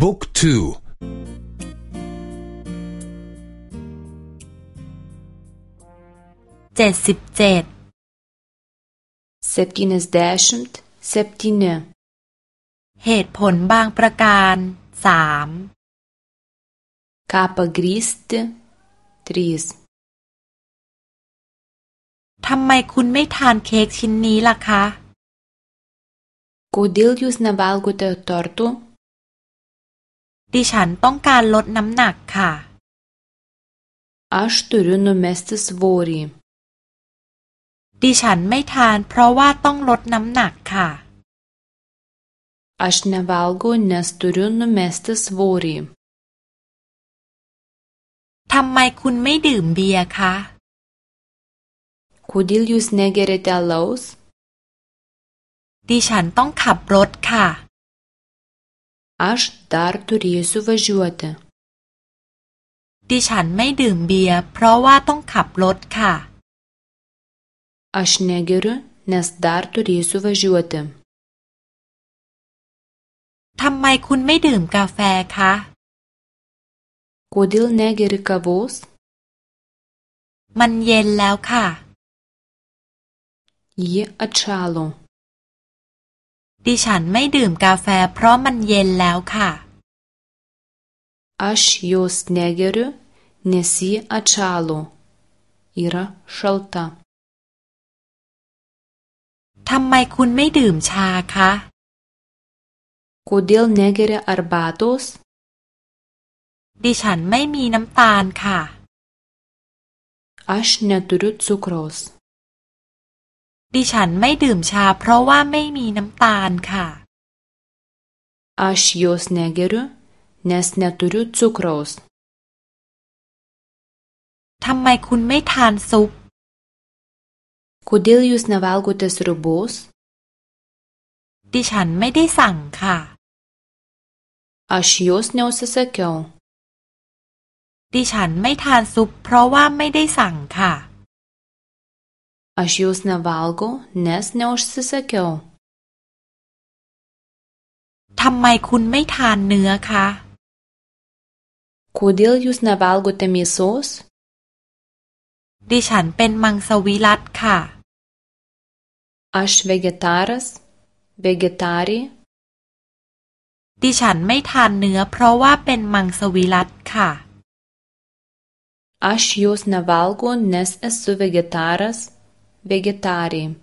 บุ๊กทูเจ็ดสิบเจ็ด septyniasdešimt septyni เหตุผลบางประการสาม ką pagrįsti trys ทำไมคุณไม่ทานเค้กชิ้นนี้ล่ะคะ kodėl jūs nevalgote tortų ดิฉันต้องการลดน้ำหนักค่ะ aš turiu numesti svorį ดิฉันไม่ทานเพราะว่าต้องลดน้ำหนักค่ะ aš nevalgau nes turiu numesti svorį ทำไมคุณไม่ดื่มเบียร์คะ kodėl jūs negeriate alaus ดิฉันต้องขับรถค่ะ aš dar turėsiu važiuoti ดิฉันไม่ดื่มเบียร์เพราะว่าต้องขับรถค่ะ aš negeriu nes dar turėsiu važiuoti ทำไมคุณไม่ดื่มกาแฟคะ kodėl negeri kavos มันเย็นแล้วค่ะ ji atšalo ดิฉันไม่ดื่มกาแฟเพราะมันเย็นแล้วค่ะ aš jos negeriu nes ji atšalo yra šalta ทำไมคุณไม่ดื่มชาคะ kodėl negeri arbatos ดิฉันไม่มีน้ำตาลค่ะ aš neturiu cukraus ดิฉันไม่ดื่มชาเพราะว่าไม่มีน้ำตาลค่ะ aš jos negeriu nes neturiu cukraus ทำไมคุณไม่ทานซุป kodėl jūs nevalgote sriubos ดิฉันไม่ได้สั่งค่ะ aš jos neužsisakiau ดิฉันไม่ทานซุปเพราะว่าไม่ได้สั่งค่ะ aš jos nevalgau nes neužsisakiau ทำไมคุณไม่ทานเนื้อคะ kodėl jūs nevalgote mėsos ดิฉันเป็นมังสวิรัตค่ะ aš vegetaras vegetarė ดิฉันไม่ทานเนื้อเพราะว่าเป็นมังสวิรัตค่ะ aš jos nevalgau nes esu vegetaras vegetari.